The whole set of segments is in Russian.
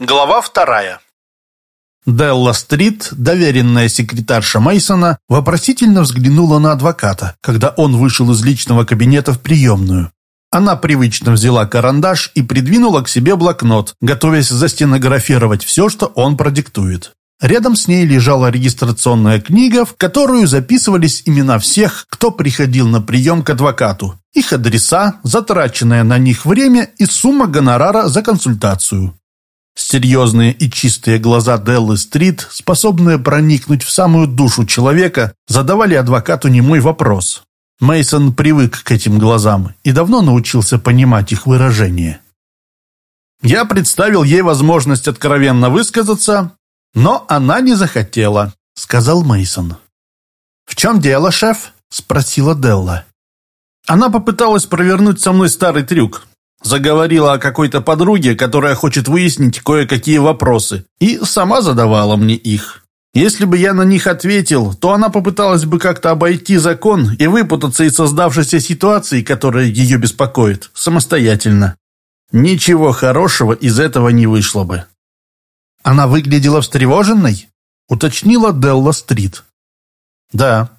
Глава вторая. Делла Стрит, доверенная секретарша Мейсона, вопросительно взглянула на адвоката, когда он вышел из личного кабинета в приемную. Она привычно взяла карандаш и придвинула к себе блокнот, готовясь застенографировать все, что он продиктует. Рядом с ней лежала регистрационная книга, в которую записывались имена всех, кто приходил на прием к адвокату, их адреса, затраченное на них время и сумма гонорара за консультацию. Серьезные и чистые глаза Деллы Стрит, способные проникнуть в самую душу человека, задавали адвокату немой вопрос. Мейсон привык к этим глазам и давно научился понимать их выражение. Я представил ей возможность откровенно высказаться, но она не захотела, сказал Мейсон. В чем дело, шеф? спросила Делла. Она попыталась провернуть со мной старый трюк, Заговорила о какой-то подруге, которая хочет выяснить кое-какие вопросы, и сама задавала мне их. Если бы я на них ответил, то она попыталась бы как-то обойти закон и выпутаться из создавшейся ситуации, которая ее беспокоит, самостоятельно. Ничего хорошего из этого не вышло бы. Она выглядела встревоженной, уточнила Делла Стрит. Да,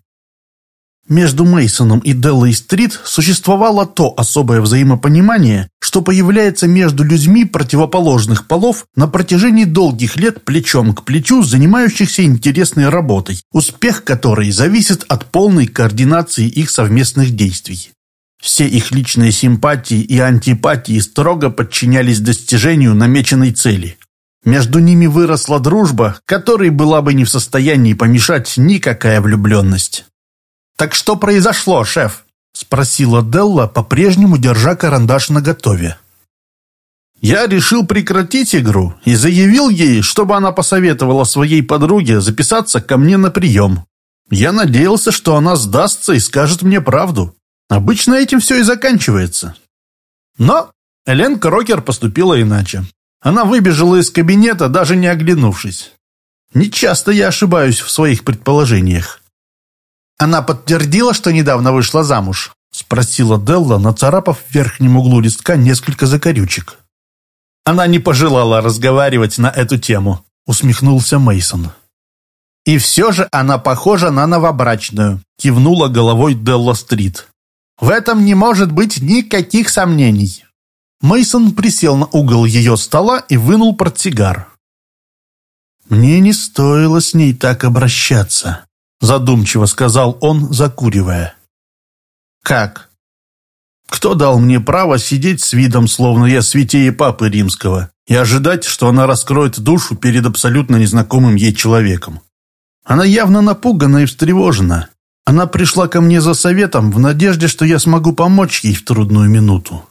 между Мейсоном и Деллой Стрит существовало то особое взаимопонимание, что появляется между людьми противоположных полов на протяжении долгих лет плечом к плечу, занимающихся интересной работой, успех которой зависит от полной координации их совместных действий. Все их личные симпатии и антипатии строго подчинялись достижению намеченной цели. Между ними выросла дружба, которой была бы не в состоянии помешать никакая влюбленность. «Так что произошло, шеф?» – спросила Делла, по-прежнему держа карандаш наготове. Я решил прекратить игру и заявил ей, чтобы она посоветовала своей подруге записаться ко мне на прием. Я надеялся, что она сдастся и скажет мне правду. Обычно этим все и заканчивается. Но Элен Крокер поступила иначе. Она выбежала из кабинета, даже не оглянувшись. Нечасто я ошибаюсь в своих предположениях. Она подтвердила, что недавно вышла замуж?» — спросила Делла, нацарапав в верхнем углу листка несколько закорючек. «Она не пожелала разговаривать на эту тему», — усмехнулся Мейсон. «И все же она похожа на новобрачную», — кивнула головой Делла Стрит. «В этом не может быть никаких сомнений». Мейсон присел на угол ее стола и вынул портсигар. «Мне не стоило с ней так обращаться», задумчиво сказал он, закуривая. «Как? Кто дал мне право сидеть с видом, словно я святее Папы Римского, и ожидать, что она раскроет душу перед абсолютно незнакомым ей человеком? Она явно напугана и встревожена. Она пришла ко мне за советом в надежде, что я смогу помочь ей в трудную минуту.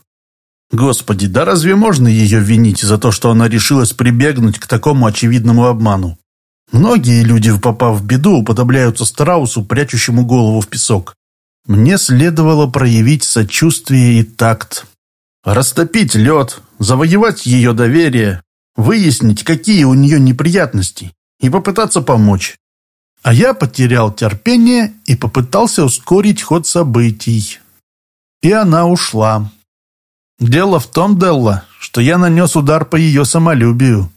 Господи, да разве можно ее винить за то, что она решилась прибегнуть к такому очевидному обману? Многие люди, попав в беду, уподобляются страусу, прячущему голову в песок. Мне следовало проявить сочувствие и такт. Растопить лед, завоевать ее доверие, выяснить, какие у нее неприятности, и попытаться помочь. А я потерял терпение и попытался ускорить ход событий. И она ушла. Дело в том, Делла, что я нанес удар по ее самолюбию.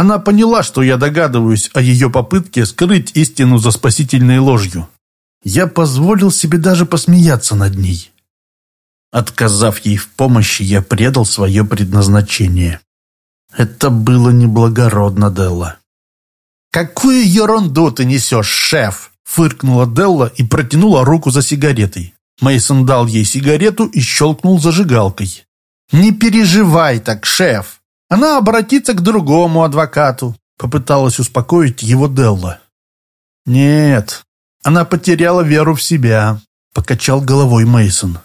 Она поняла, что я догадываюсь о ее попытке скрыть истину за спасительной ложью. Я позволил себе даже посмеяться над ней. Отказав ей в помощи, я предал свое предназначение. Это было неблагородно, Делла. «Какую ерунду ты несешь, шеф!» Фыркнула Делла и протянула руку за сигаретой. Мейсон дал ей сигарету и щелкнул зажигалкой. «Не переживай так, шеф. Она обратится к другому адвокату, попыталась успокоить его Делла. Нет, она потеряла веру в себя, покачал головой Мейсон.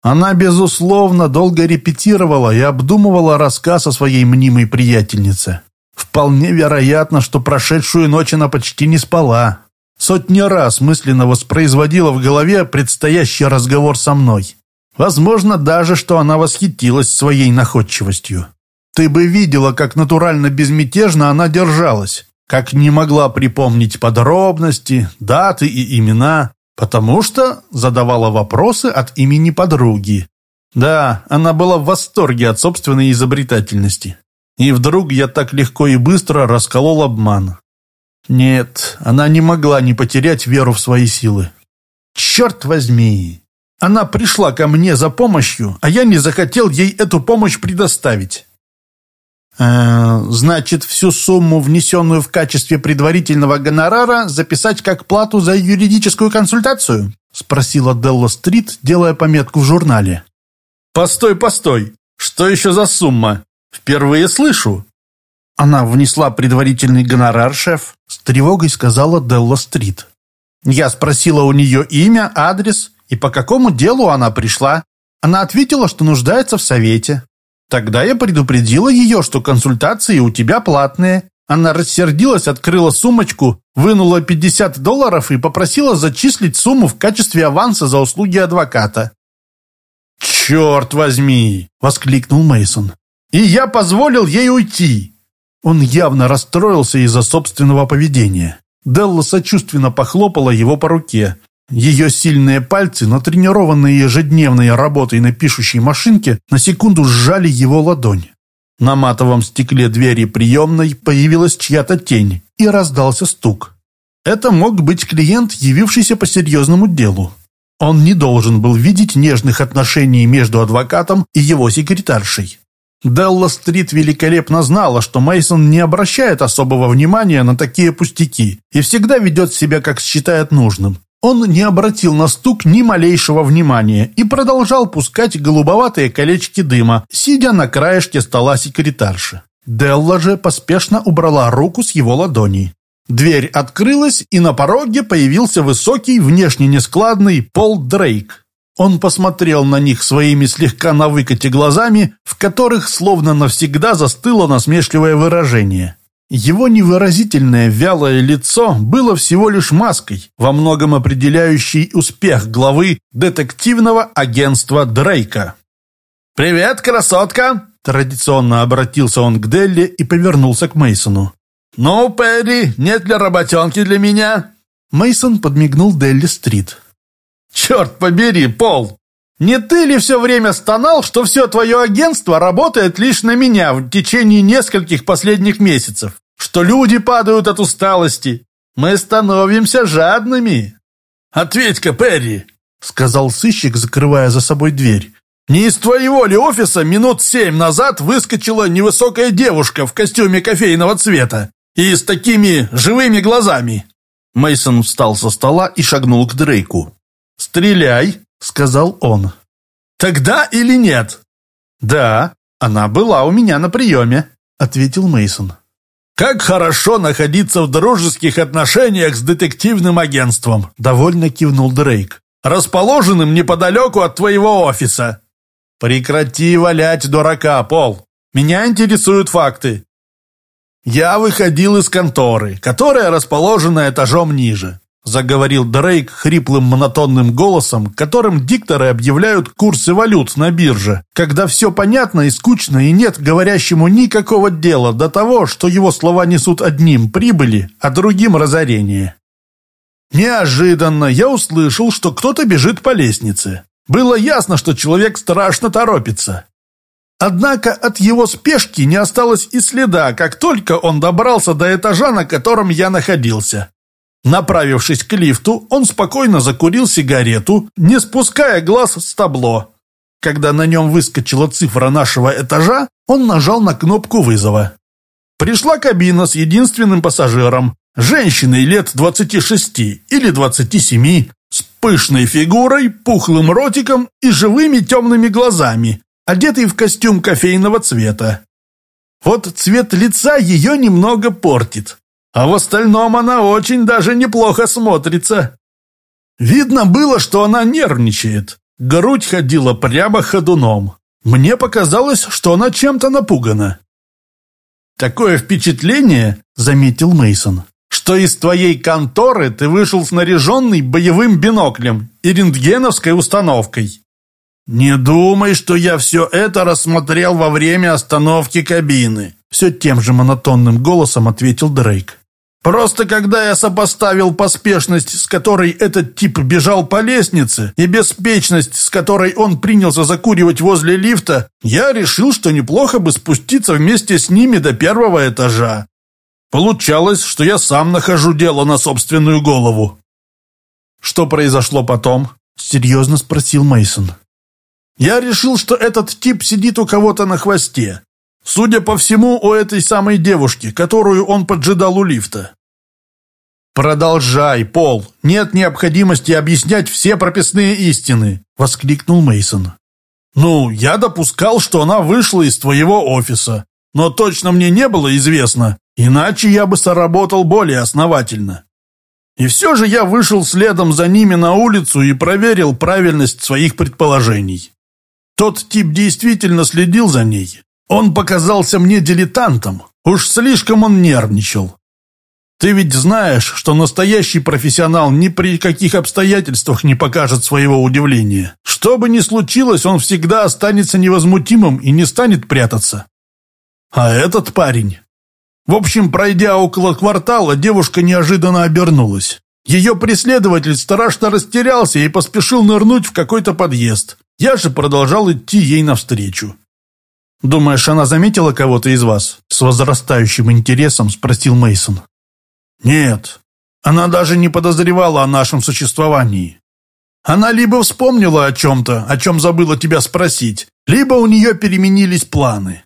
Она, безусловно, долго репетировала и обдумывала рассказ о своей мнимой приятельнице. Вполне вероятно, что прошедшую ночь она почти не спала. Сотни раз мысленно воспроизводила в голове предстоящий разговор со мной. Возможно даже, что она восхитилась своей находчивостью. Ты бы видела, как натурально безмятежно она держалась, как не могла припомнить подробности, даты и имена, потому что задавала вопросы от имени подруги. Да, она была в восторге от собственной изобретательности. И вдруг я так легко и быстро расколол обман. Нет, она не могла не потерять веру в свои силы. Черт возьми! Она пришла ко мне за помощью, а я не захотел ей эту помощь предоставить. Э, значит, всю сумму, внесенную в качестве предварительного гонорара, записать как плату за юридическую консультацию? Спросила Делла Стрит, делая пометку в журнале. Постой, постой! Что еще за сумма? Впервые слышу. Она внесла предварительный гонорар, шеф, с тревогой сказала Делла Стрит. Я спросила у нее имя, адрес и по какому делу она пришла. Она ответила, что нуждается в совете. Тогда я предупредила ее, что консультации у тебя платные. Она рассердилась, открыла сумочку, вынула 50 долларов и попросила зачислить сумму в качестве аванса за услуги адвоката. «Черт возьми!» – воскликнул Мейсон. «И я позволил ей уйти!» Он явно расстроился из-за собственного поведения. Делла сочувственно похлопала его по руке. Ее сильные пальцы, натренированные ежедневной работой на пишущей машинке, на секунду сжали его ладонь. На матовом стекле двери приемной появилась чья-то тень, и раздался стук. Это мог быть клиент, явившийся по серьезному делу. Он не должен был видеть нежных отношений между адвокатом и его секретаршей. Делла Стрит великолепно знала, что Мейсон не обращает особого внимания на такие пустяки и всегда ведет себя, как считает нужным. Он не обратил на стук ни малейшего внимания и продолжал пускать голубоватые колечки дыма, сидя на краешке стола секретарши. Делла же поспешно убрала руку с его ладони. Дверь открылась, и на пороге появился высокий, внешне нескладный Пол Дрейк. Он посмотрел на них своими слегка на выкате глазами, в которых словно навсегда застыло насмешливое выражение. Его невыразительное вялое лицо было всего лишь маской, во многом определяющей успех главы детективного агентства Дрейка. «Привет, красотка!» Традиционно обратился он к Делли и повернулся к Мейсону. «Ну, Перри, нет ли работенки для меня?» Мейсон подмигнул Делли Стрит. «Черт побери, Пол! Не ты ли все время стонал, что все твое агентство работает лишь на меня в течение нескольких последних месяцев? Что люди падают от усталости? Мы становимся жадными!» «Ответь-ка, Перри!» — сказал сыщик, закрывая за собой дверь. «Не из твоего ли офиса минут семь назад выскочила невысокая девушка в костюме кофейного цвета и с такими живыми глазами?» Мейсон встал со стола и шагнул к Дрейку. «Стреляй!» — сказал он. «Тогда или нет?» «Да, она была у меня на приеме», — ответил Мейсон. «Как хорошо находиться в дружеских отношениях с детективным агентством», — довольно кивнул Дрейк. «Расположенным неподалеку от твоего офиса». «Прекрати валять дурака, Пол. Меня интересуют факты». «Я выходил из конторы, которая расположена этажом ниже. Заговорил Дрейк хриплым монотонным голосом, которым дикторы объявляют курсы валют на бирже, когда все понятно и скучно и нет говорящему никакого дела до того, что его слова несут одним прибыли, а другим разорение. Неожиданно я услышал, что кто-то бежит по лестнице. Было ясно, что человек страшно торопится. Однако от его спешки не осталось и следа, как только он добрался до этажа, на котором я находился. Направившись к лифту, он спокойно закурил сигарету, не спуская глаз с табло. Когда на нем выскочила цифра нашего этажа, он нажал на кнопку вызова. Пришла кабина с единственным пассажиром, женщиной лет 26 или 27, с пышной фигурой, пухлым ротиком и живыми темными глазами, одетой в костюм кофейного цвета. Вот цвет лица ее немного портит, а в остальном она очень даже неплохо смотрится. Видно было, что она нервничает. Грудь ходила прямо ходуном. Мне показалось, что она чем-то напугана. Такое впечатление, заметил Мейсон, что из твоей конторы ты вышел снаряженный боевым биноклем и рентгеновской установкой. Не думай, что я все это рассмотрел во время остановки кабины, все тем же монотонным голосом ответил Дрейк. Просто когда я сопоставил поспешность, с которой этот тип бежал по лестнице, и беспечность, с которой он принялся закуривать возле лифта, я решил, что неплохо бы спуститься вместе с ними до первого этажа. Получалось, что я сам нахожу дело на собственную голову. Что произошло потом? Серьезно спросил Мейсон. Я решил, что этот тип сидит у кого-то на хвосте. Судя по всему, у этой самой девушки, которую он поджидал у лифта. «Продолжай, Пол. Нет необходимости объяснять все прописные истины», — воскликнул Мейсон. «Ну, я допускал, что она вышла из твоего офиса, но точно мне не было известно, иначе я бы соработал более основательно. И все же я вышел следом за ними на улицу и проверил правильность своих предположений. Тот тип действительно следил за ней, он показался мне дилетантом. Уж слишком он нервничал. Ты ведь знаешь, что настоящий профессионал ни при каких обстоятельствах не покажет своего удивления. Что бы ни случилось, он всегда останется невозмутимым и не станет прятаться. А этот парень... В общем, пройдя около квартала, девушка неожиданно обернулась. Ее преследователь страшно растерялся и поспешил нырнуть в какой-то подъезд. Я же продолжал идти ей навстречу. «Думаешь, она заметила кого-то из вас?» С возрастающим интересом спросил Мейсон. «Нет, она даже не подозревала о нашем существовании. Она либо вспомнила о чем-то, о чем забыла тебя спросить, либо у нее переменились планы.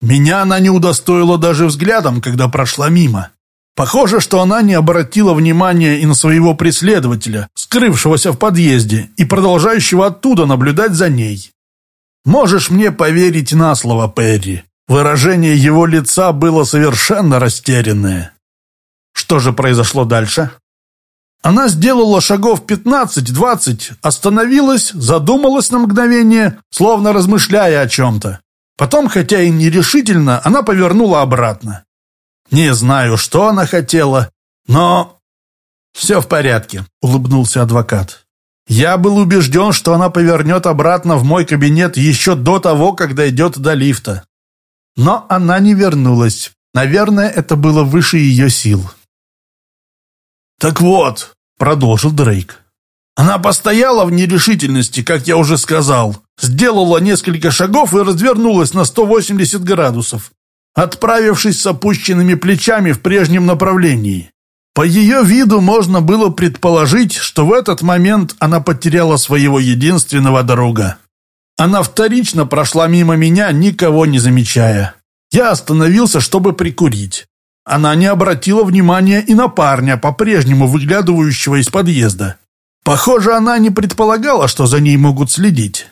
Меня она не удостоила даже взглядом, когда прошла мимо. Похоже, что она не обратила внимания и на своего преследователя, скрывшегося в подъезде и продолжающего оттуда наблюдать за ней. Можешь мне поверить на слово, Перри. Выражение его лица было совершенно растерянное. Что же произошло дальше? Она сделала шагов пятнадцать-двадцать, остановилась, задумалась на мгновение, словно размышляя о чем-то. Потом, хотя и нерешительно, она повернула обратно. Не знаю, что она хотела, но... «Все в порядке», — улыбнулся адвокат. Я был убежден, что она повернет обратно в мой кабинет еще до того, как дойдет до лифта. Но она не вернулась. Наверное, это было выше ее сил. «Так вот», — продолжил Дрейк, «она постояла в нерешительности, как я уже сказал, сделала несколько шагов и развернулась на 180 градусов, отправившись с опущенными плечами в прежнем направлении. По ее виду можно было предположить, что в этот момент она потеряла своего единственного друга. Она вторично прошла мимо меня, никого не замечая. Я остановился, чтобы прикурить. Она не обратила внимания и на парня, по-прежнему выглядывающего из подъезда. Похоже, она не предполагала, что за ней могут следить.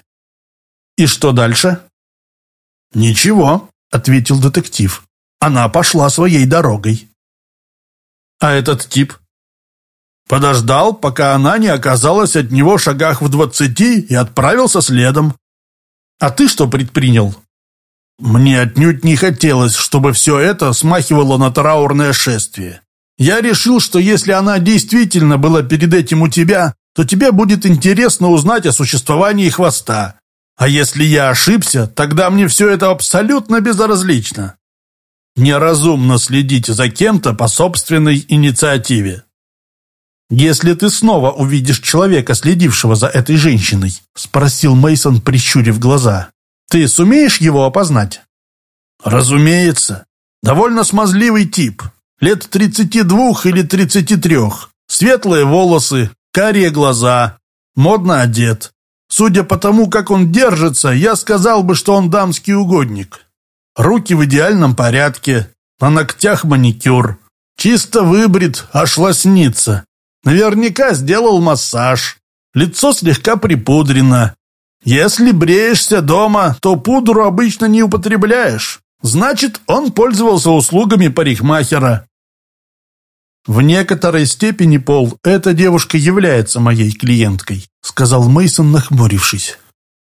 «И что дальше?» «Ничего», — ответил детектив. «Она пошла своей дорогой». А этот тип? Подождал, пока она не оказалась от него в шагах в двадцати и отправился следом. А ты что предпринял? Мне отнюдь не хотелось, чтобы все это смахивало на траурное шествие. Я решил, что если она действительно была перед этим у тебя, то тебе будет интересно узнать о существовании хвоста. А если я ошибся, тогда мне все это абсолютно безразлично. Неразумно следить за кем-то по собственной инициативе. «Если ты снова увидишь человека, следившего за этой женщиной», спросил Мейсон, прищурив глаза, «ты сумеешь его опознать?» «Разумеется. Довольно смазливый тип. Лет тридцати двух или тридцати трех. Светлые волосы, карие глаза, модно одет. Судя по тому, как он держится, я сказал бы, что он дамский угодник. Руки в идеальном порядке, на ногтях маникюр. Чисто выбрит, аж лоснится. Наверняка сделал массаж. Лицо слегка припудрено. Если бреешься дома, то пудру обычно не употребляешь. Значит, он пользовался услугами парикмахера. В некоторой степени, Пол, эта девушка является моей клиенткой, сказал Мейсон, нахмурившись.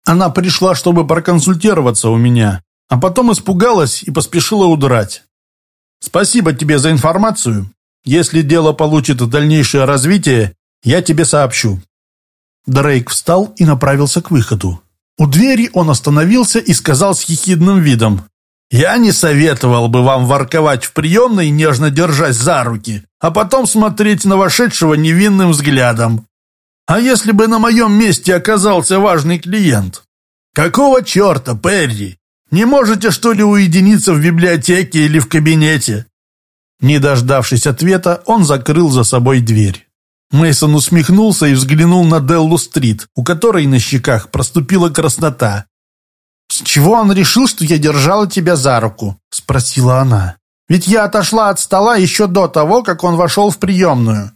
Она пришла, чтобы проконсультироваться у меня, а потом испугалась и поспешила удрать. Спасибо тебе за информацию. Если дело получит дальнейшее развитие, я тебе сообщу». Дрейк встал и направился к выходу. У двери он остановился и сказал с ехидным видом. Я не советовал бы вам ворковать в приемной, нежно держась за руки, а потом смотреть на вошедшего невинным взглядом. А если бы на моем месте оказался важный клиент? Какого черта, Перри? Не можете, что ли, уединиться в библиотеке или в кабинете?» Не дождавшись ответа, он закрыл за собой дверь. Мейсон усмехнулся и взглянул на Деллу-стрит, у которой на щеках проступила краснота. «С чего он решил, что я держала тебя за руку?» – спросила она. «Ведь я отошла от стола еще до того, как он вошел в приемную».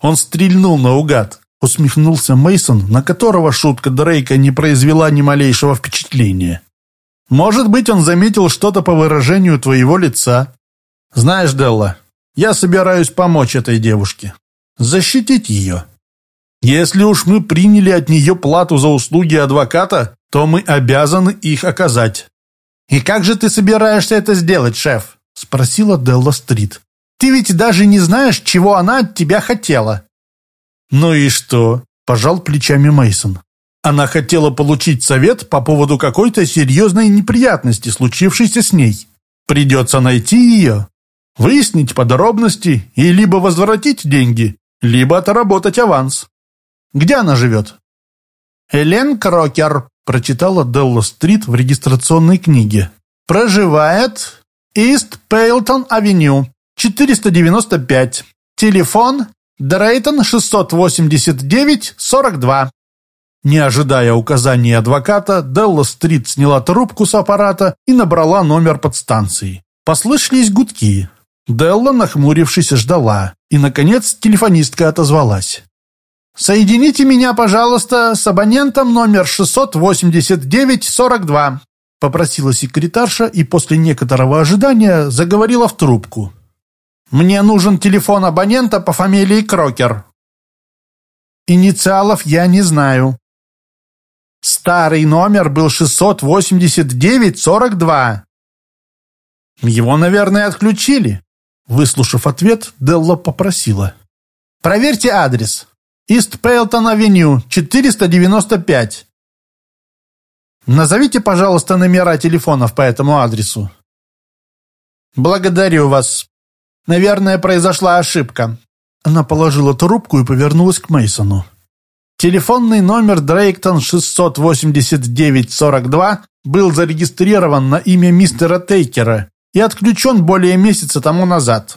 Он стрельнул наугад, усмехнулся Мейсон, на которого шутка Дрейка не произвела ни малейшего впечатления. Может быть, он заметил что-то по выражению твоего лица. Знаешь, Делла, я собираюсь помочь этой девушке. Защитить ее. Если уж мы приняли от нее плату за услуги адвоката, то мы обязаны их оказать. «И как же ты собираешься это сделать, шеф?» – спросила Делла Стрит. «Ты ведь даже не знаешь, чего она от тебя хотела». «Ну и что?» – пожал плечами Мейсон. Она хотела получить совет по поводу какой-то серьезной неприятности, случившейся с ней. Придется найти ее, выяснить подробности и либо возвратить деньги, либо отработать аванс. Где она живет? Элен Крокер, прочитала Делла Стрит в регистрационной книге. Проживает Ист Пейлтон Авеню, 495. Телефон Дрейтон 689 42. Не ожидая указаний адвоката, Делла Стрит сняла трубку с аппарата и набрала номер подстанции. Послышались гудки. Делла, нахмурившись, ждала. И, наконец, телефонистка отозвалась. «Соедините меня, пожалуйста, с абонентом номер 689-42», попросила секретарша и после некоторого ожидания заговорила в трубку. «Мне нужен телефон абонента по фамилии Крокер». «Инициалов я не знаю», Старый номер был 689-42. Его, наверное, отключили. Выслушав ответ, Делла попросила. Проверьте адрес. Ист Пейлтон-авеню, 495. Назовите, пожалуйста, номера телефонов по этому адресу. Благодарю вас. Наверное, произошла ошибка. Она положила трубку и повернулась к Мейсону. Телефонный номер Дрейктон 689-42 был зарегистрирован на имя мистера Тейкера и отключен более месяца тому назад.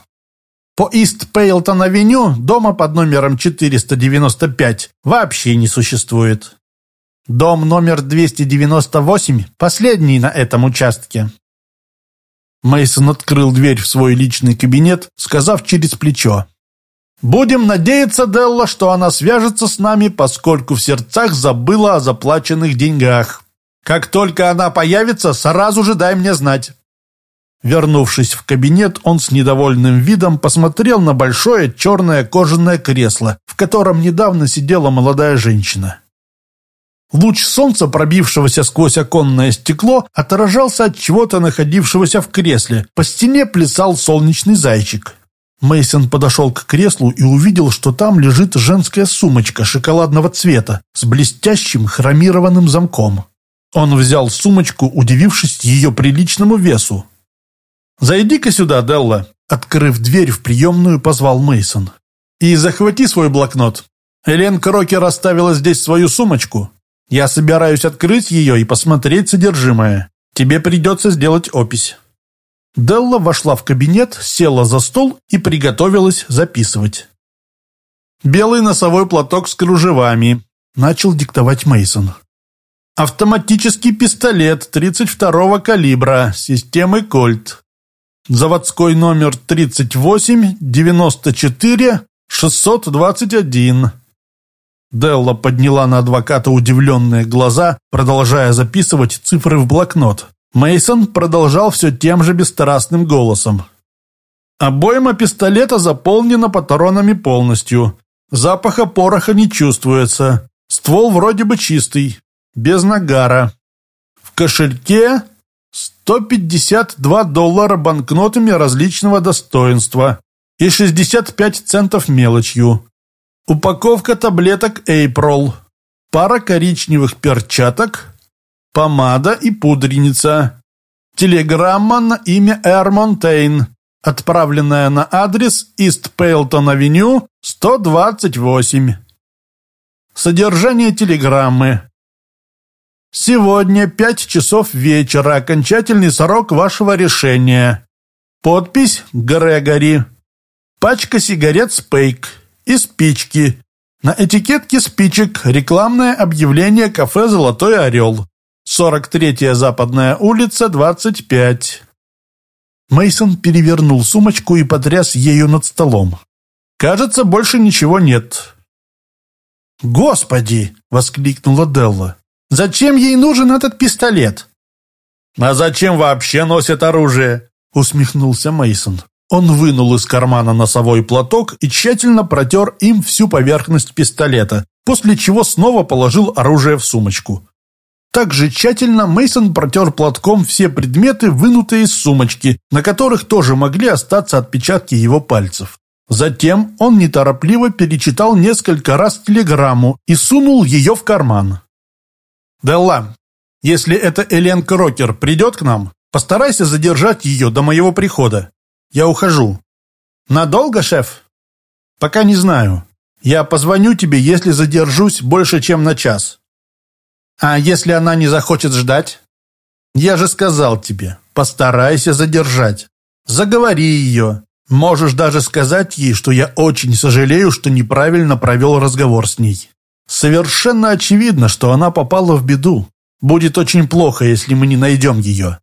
По Ист Пейлтон-авеню дома под номером 495 вообще не существует. Дом номер 298 последний на этом участке. Мейсон открыл дверь в свой личный кабинет, сказав через плечо. Будем надеяться, Делла, что она свяжется с нами, поскольку в сердцах забыла о заплаченных деньгах. Как только она появится, сразу же дай мне знать». Вернувшись в кабинет, он с недовольным видом посмотрел на большое черное кожаное кресло, в котором недавно сидела молодая женщина. Луч солнца, пробившегося сквозь оконное стекло, отражался от чего-то находившегося в кресле. По стене плясал солнечный зайчик. Мейсон подошел к креслу и увидел, что там лежит женская сумочка шоколадного цвета с блестящим хромированным замком. Он взял сумочку, удивившись ее приличному весу. «Зайди-ка сюда, Делла», — открыв дверь в приемную, позвал Мейсон. «И захвати свой блокнот. Элен Крокер оставила здесь свою сумочку. Я собираюсь открыть ее и посмотреть содержимое. Тебе придется сделать опись». Делла вошла в кабинет, села за стол и приготовилась записывать. «Белый носовой платок с кружевами», – начал диктовать Мейсон. «Автоматический пистолет 32-го калибра системы Кольт. Заводской номер 38 94 621». Делла подняла на адвоката удивленные глаза, продолжая записывать цифры в блокнот. Мейсон продолжал все тем же бесстрастным голосом. Обойма пистолета заполнена патронами полностью. Запаха пороха не чувствуется. Ствол вроде бы чистый, без нагара. В кошельке 152 доллара банкнотами различного достоинства и 65 центов мелочью. Упаковка таблеток Эйпрол. Пара коричневых перчаток, помада и пудреница, Телеграмма на имя Эр Монтейн, отправленная на адрес Ист Пейлтон-авеню, 128. Содержание телеграммы. Сегодня пять часов вечера, окончательный срок вашего решения. Подпись Грегори. Пачка сигарет Спейк и спички. На этикетке спичек рекламное объявление кафе «Золотой орел». 43-я Западная улица, 25. Мейсон перевернул сумочку и потряс ею над столом. «Кажется, больше ничего нет». «Господи!» — воскликнула Делла. «Зачем ей нужен этот пистолет?» «А зачем вообще носят оружие?» — усмехнулся Мейсон. Он вынул из кармана носовой платок и тщательно протер им всю поверхность пистолета, после чего снова положил оружие в сумочку. Также тщательно Мейсон протер платком все предметы, вынутые из сумочки, на которых тоже могли остаться отпечатки его пальцев. Затем он неторопливо перечитал несколько раз телеграмму и сунул ее в карман. «Делла, если эта Элен Крокер придет к нам, постарайся задержать ее до моего прихода. Я ухожу». «Надолго, шеф?» «Пока не знаю. Я позвоню тебе, если задержусь больше, чем на час». «А если она не захочет ждать?» «Я же сказал тебе, постарайся задержать. Заговори ее, Можешь даже сказать ей, что я очень сожалею, что неправильно провел разговор с ней. Совершенно очевидно, что она попала в беду. Будет очень плохо, если мы не найдем ее.